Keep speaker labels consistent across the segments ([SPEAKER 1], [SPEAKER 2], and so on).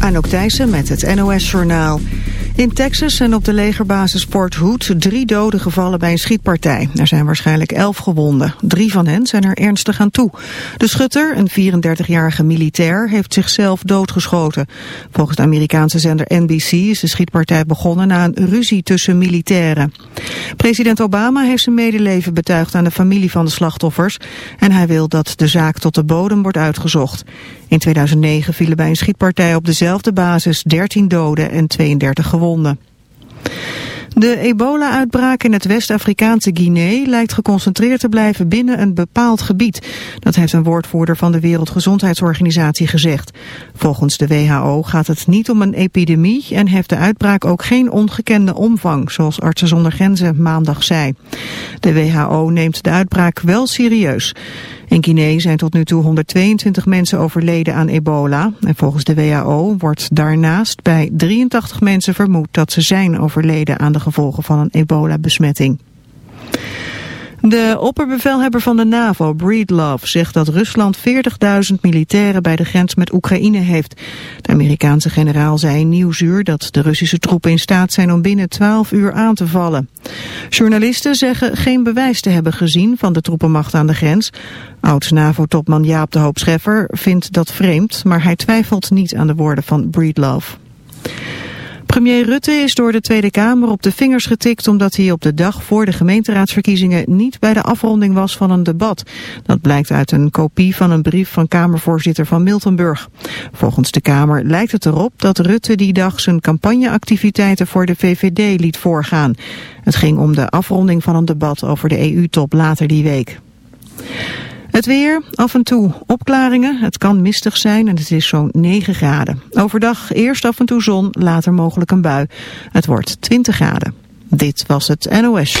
[SPEAKER 1] Anouk Thijssen met het NOS-journaal. In Texas zijn op de legerbasis Fort Hood drie doden gevallen bij een schietpartij. Er zijn waarschijnlijk elf gewonden. Drie van hen zijn er ernstig aan toe. De schutter, een 34-jarige militair, heeft zichzelf doodgeschoten. Volgens de Amerikaanse zender NBC is de schietpartij begonnen na een ruzie tussen militairen. President Obama heeft zijn medeleven betuigd aan de familie van de slachtoffers. En hij wil dat de zaak tot de bodem wordt uitgezocht. In 2009 vielen bij een schietpartij op dezelfde basis 13 doden en 32 gewonden. De ebola-uitbraak in het West-Afrikaanse Guinea lijkt geconcentreerd te blijven binnen een bepaald gebied. Dat heeft een woordvoerder van de Wereldgezondheidsorganisatie gezegd. Volgens de WHO gaat het niet om een epidemie en heeft de uitbraak ook geen ongekende omvang, zoals Artsen zonder Grenzen maandag zei. De WHO neemt de uitbraak wel serieus. In Guinea zijn tot nu toe 122 mensen overleden aan ebola. En volgens de WHO wordt daarnaast bij 83 mensen vermoed dat ze zijn overleden aan de gevolgen van een ebola-besmetting. De opperbevelhebber van de NAVO, Breedlove, zegt dat Rusland 40.000 militairen bij de grens met Oekraïne heeft. De Amerikaanse generaal zei in Nieuwsuur dat de Russische troepen in staat zijn om binnen 12 uur aan te vallen. Journalisten zeggen geen bewijs te hebben gezien van de troepenmacht aan de grens. Oud-NAVO-topman Jaap de Hoop Scheffer vindt dat vreemd, maar hij twijfelt niet aan de woorden van Breedlove. Premier Rutte is door de Tweede Kamer op de vingers getikt omdat hij op de dag voor de gemeenteraadsverkiezingen niet bij de afronding was van een debat. Dat blijkt uit een kopie van een brief van Kamervoorzitter van Miltenburg. Volgens de Kamer lijkt het erop dat Rutte die dag zijn campagneactiviteiten voor de VVD liet voorgaan. Het ging om de afronding van een debat over de EU-top later die week. Het weer, af en toe opklaringen. Het kan mistig zijn en het is zo'n 9 graden. Overdag eerst af en toe zon, later mogelijk een bui. Het wordt 20 graden. Dit was het NOS.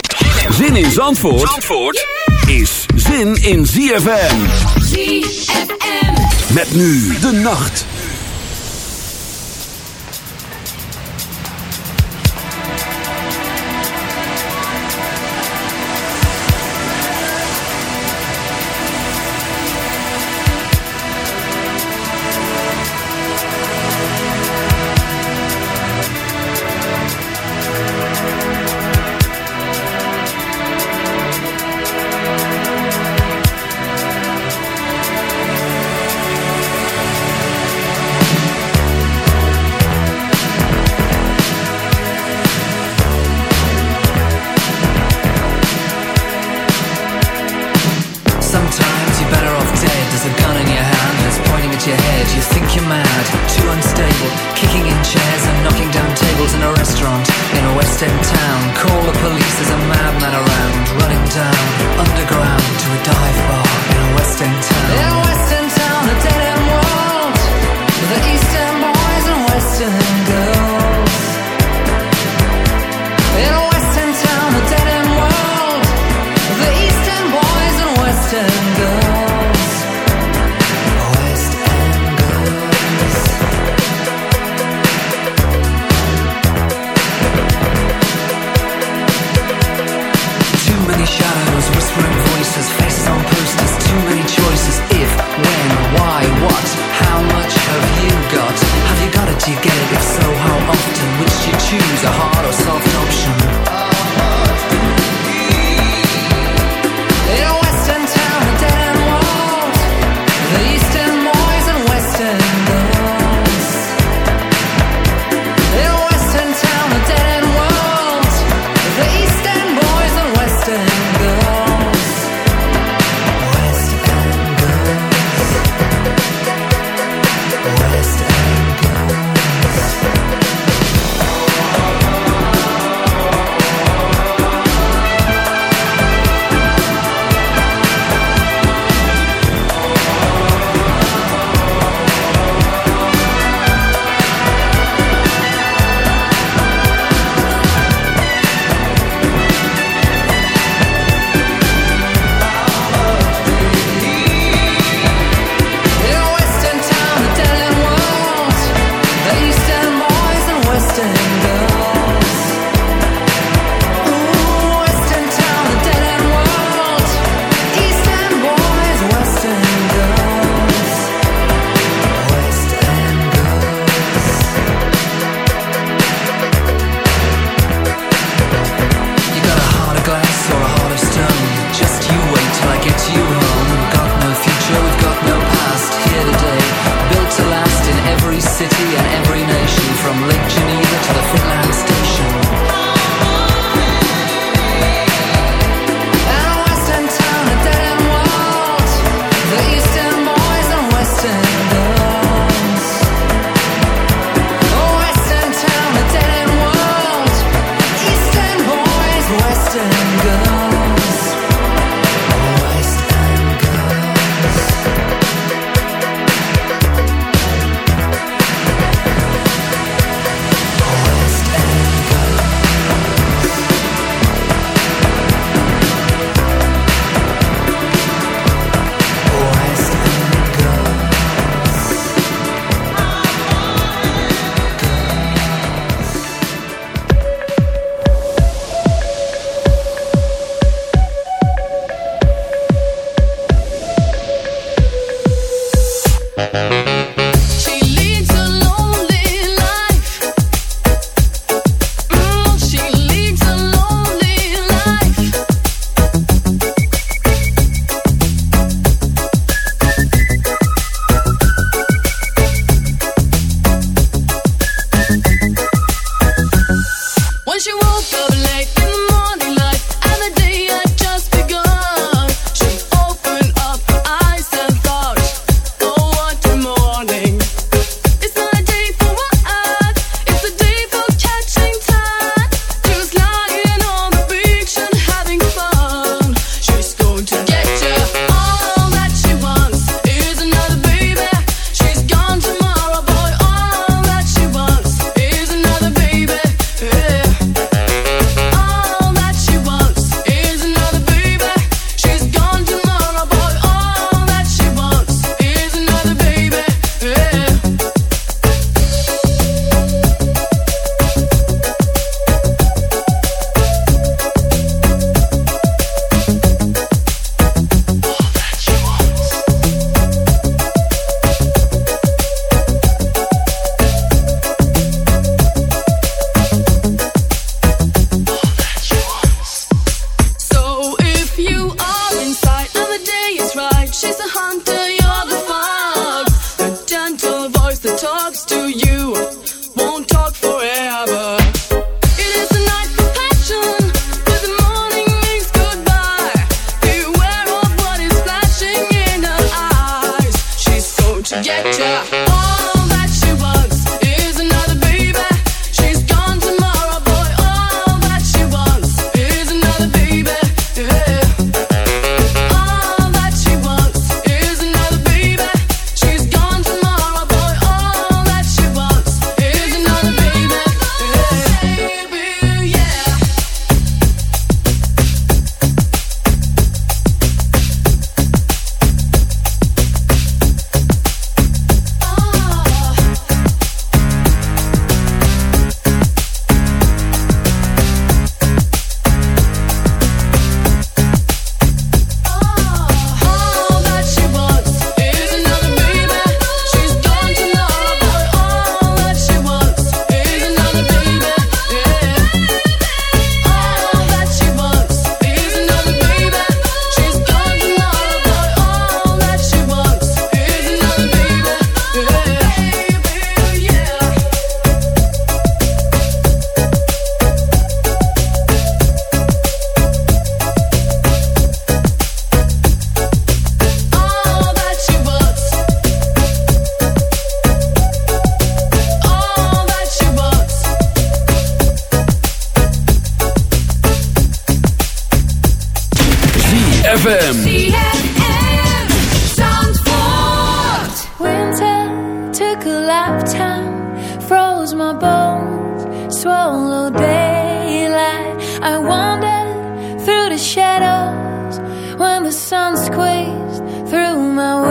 [SPEAKER 2] Zin in Zandvoort, Zandvoort is zin in ZFM. ZFM. Met nu de nacht. ZFM. for.
[SPEAKER 3] Winter took a lifetime, froze my bones, swallowed daylight. I wandered through the shadows when the sun squeezed through my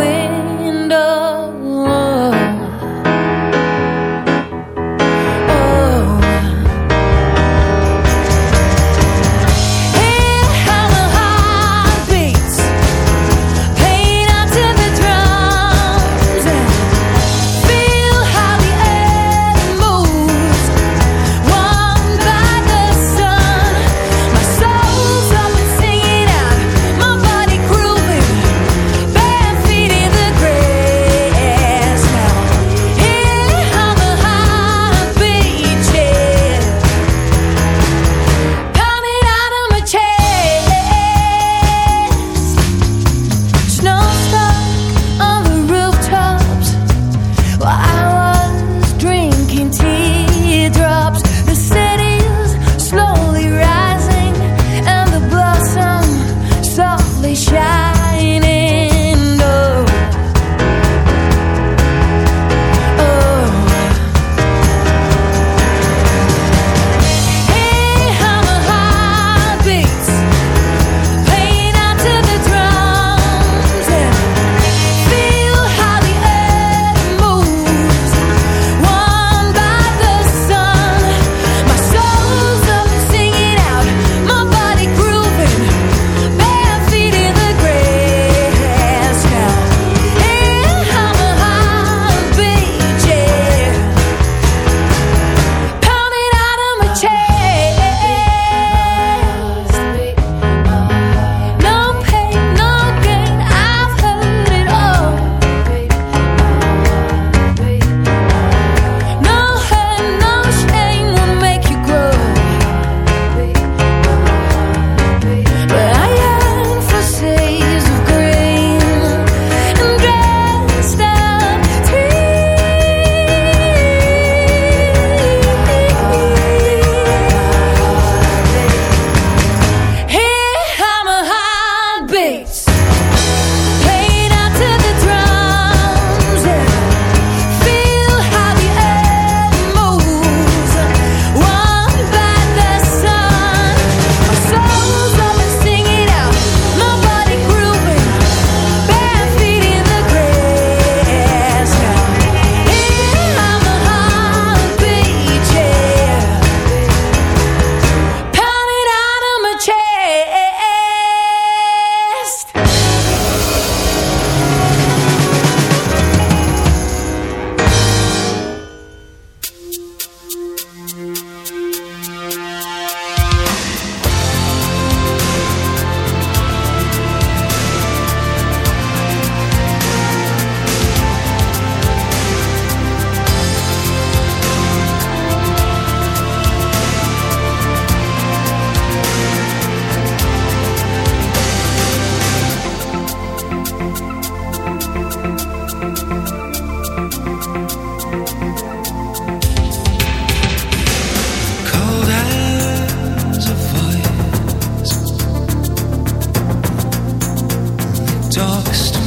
[SPEAKER 4] talks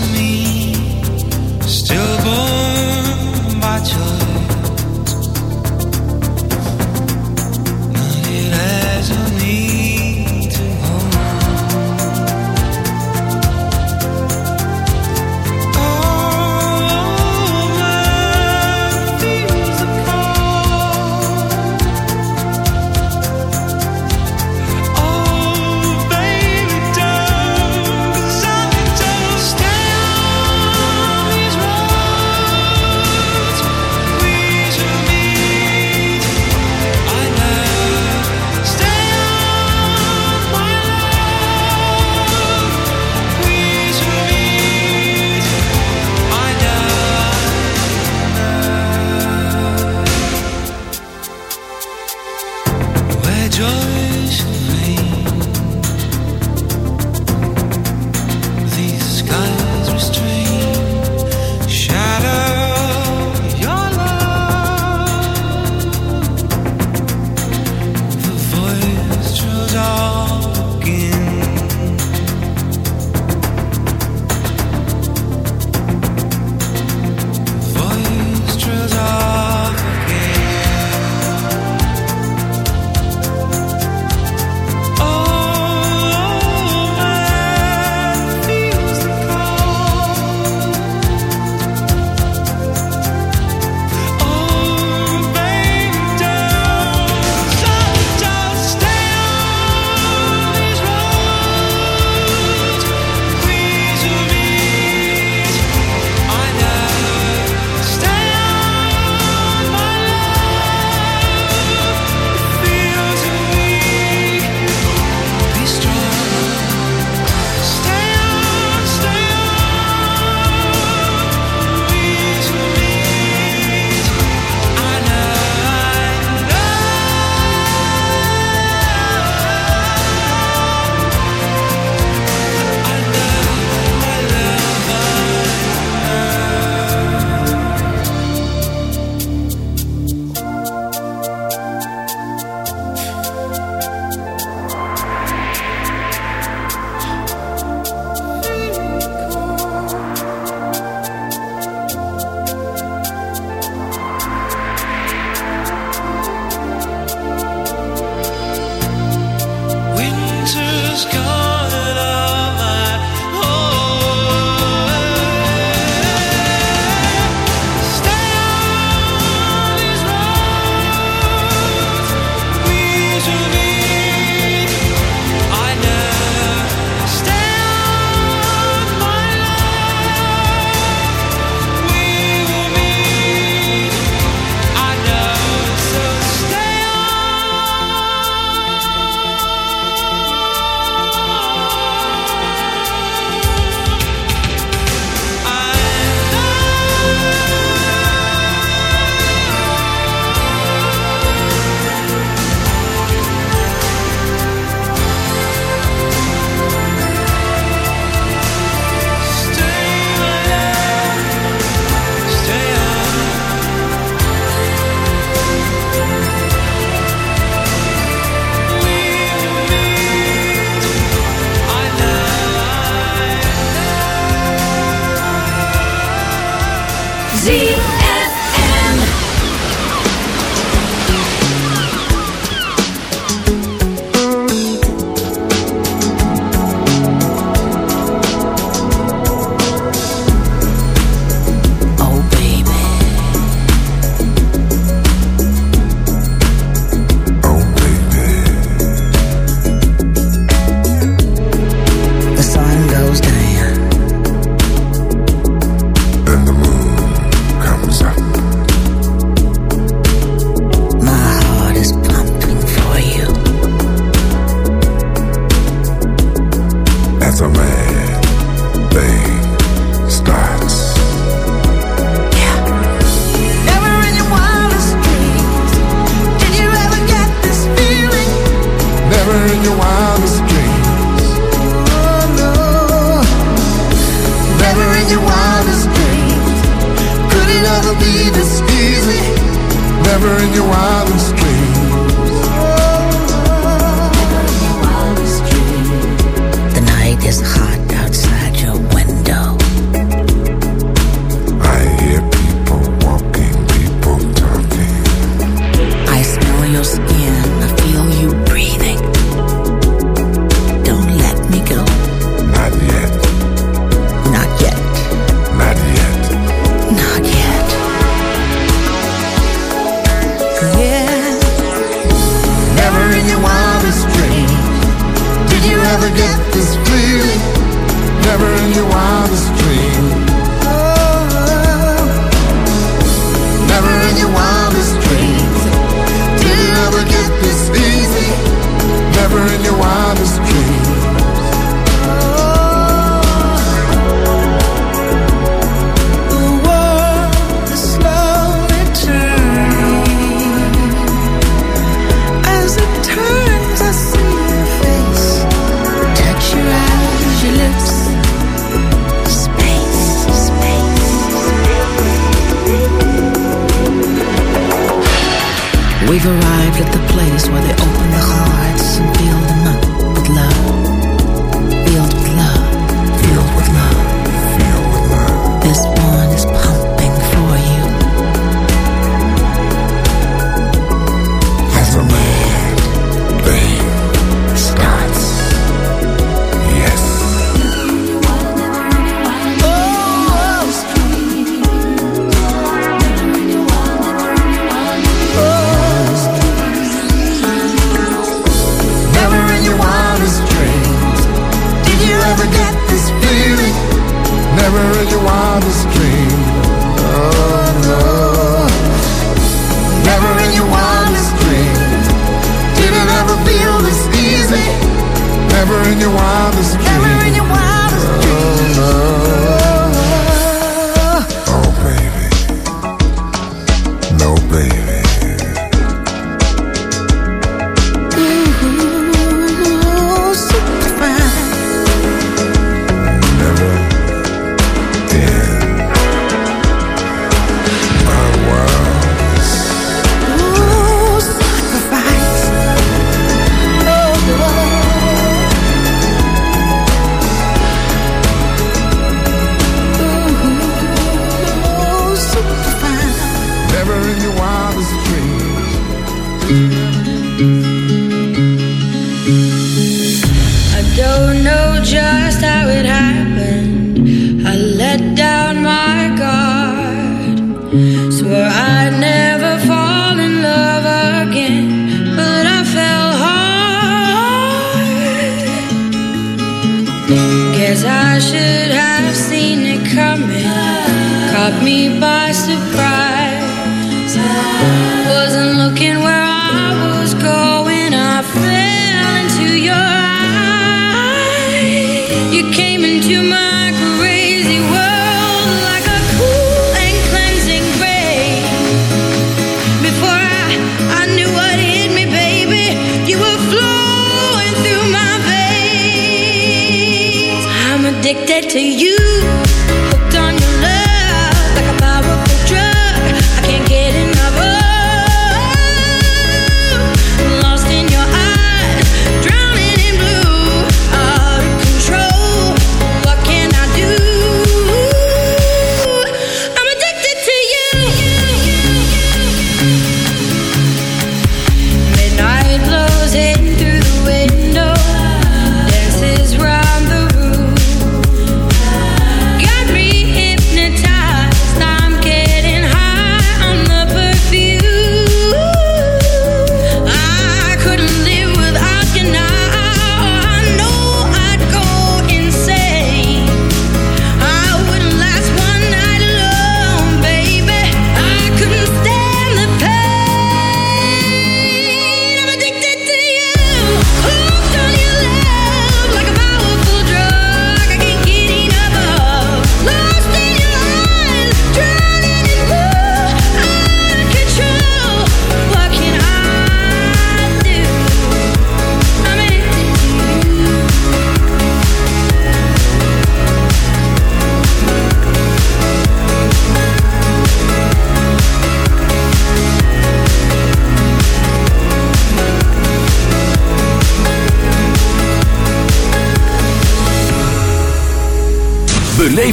[SPEAKER 4] see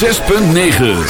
[SPEAKER 2] 106.9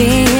[SPEAKER 5] being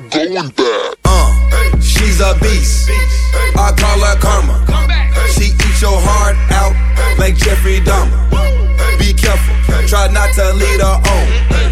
[SPEAKER 6] No going back.
[SPEAKER 7] Uh, she's a beast. I call her karma. She eats your heart out like Jeffrey Dahmer. Be careful, try not to lead her on.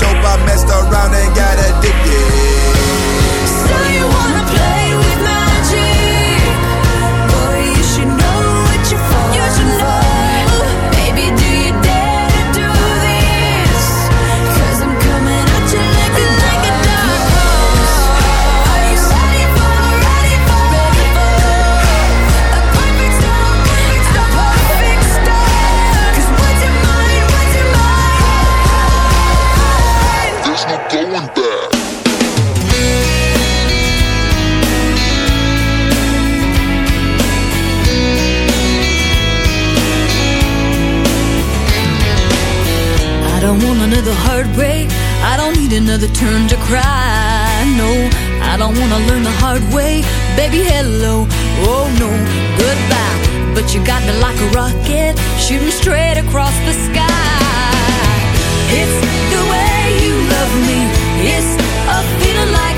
[SPEAKER 7] dope, I messed around and got addicted.
[SPEAKER 8] So you wanna play
[SPEAKER 4] don't want another heartbreak. I don't need another turn to cry. No, I don't wanna learn the hard way. Baby, hello. Oh no, goodbye. But you got me like a rocket, shooting straight across the sky. It's the way you love me. It's a feeling like